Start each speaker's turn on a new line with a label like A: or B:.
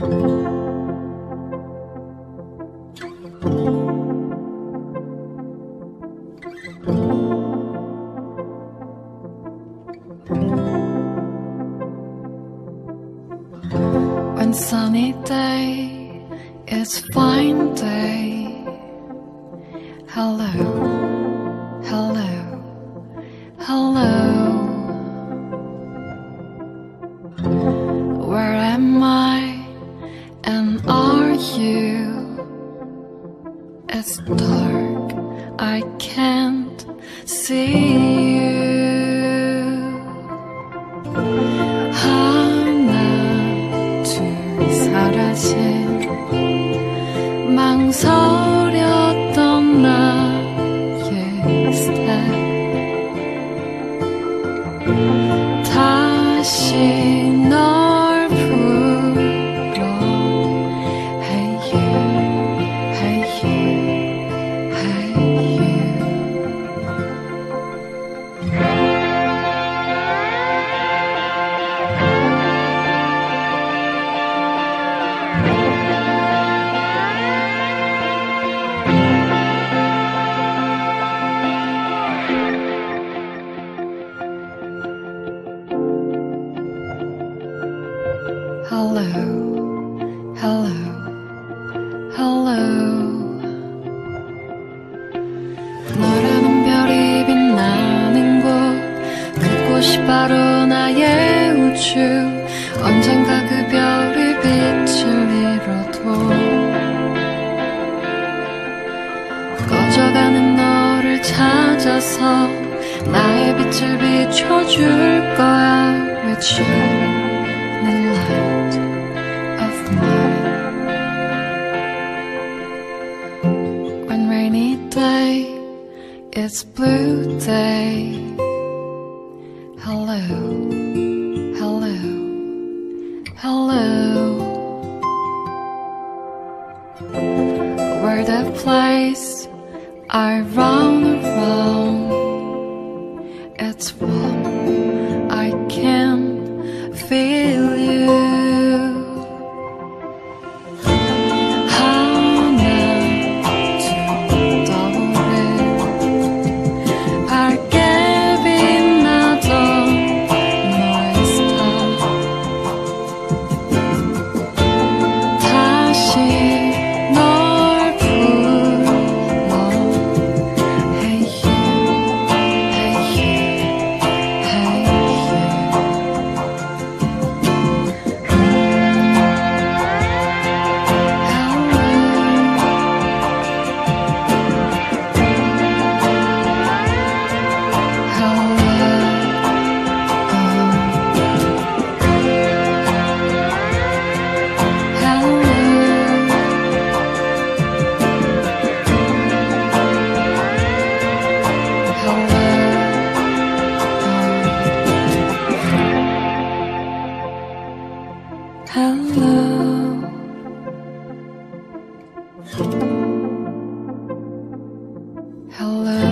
A: One sunny day, it's fine day. Hello, hello, hello. Where am I? And are you? It's dark, I can't see you. 하나, 둘, 사라진 망설였던 나의 스텝 다시 널 Hello, hello, hello. 너라는 별이 빛나는 곳, 그곳이 바로 나의 우주. 언젠가 그 별이 빛을 잃어도 꺼져가는 너를 찾아서 나의 빛을 비춰줄 거야. You. Day, it's blue day. Hello, hello, hello. We're the place I run around. It's warm, Hello，hello。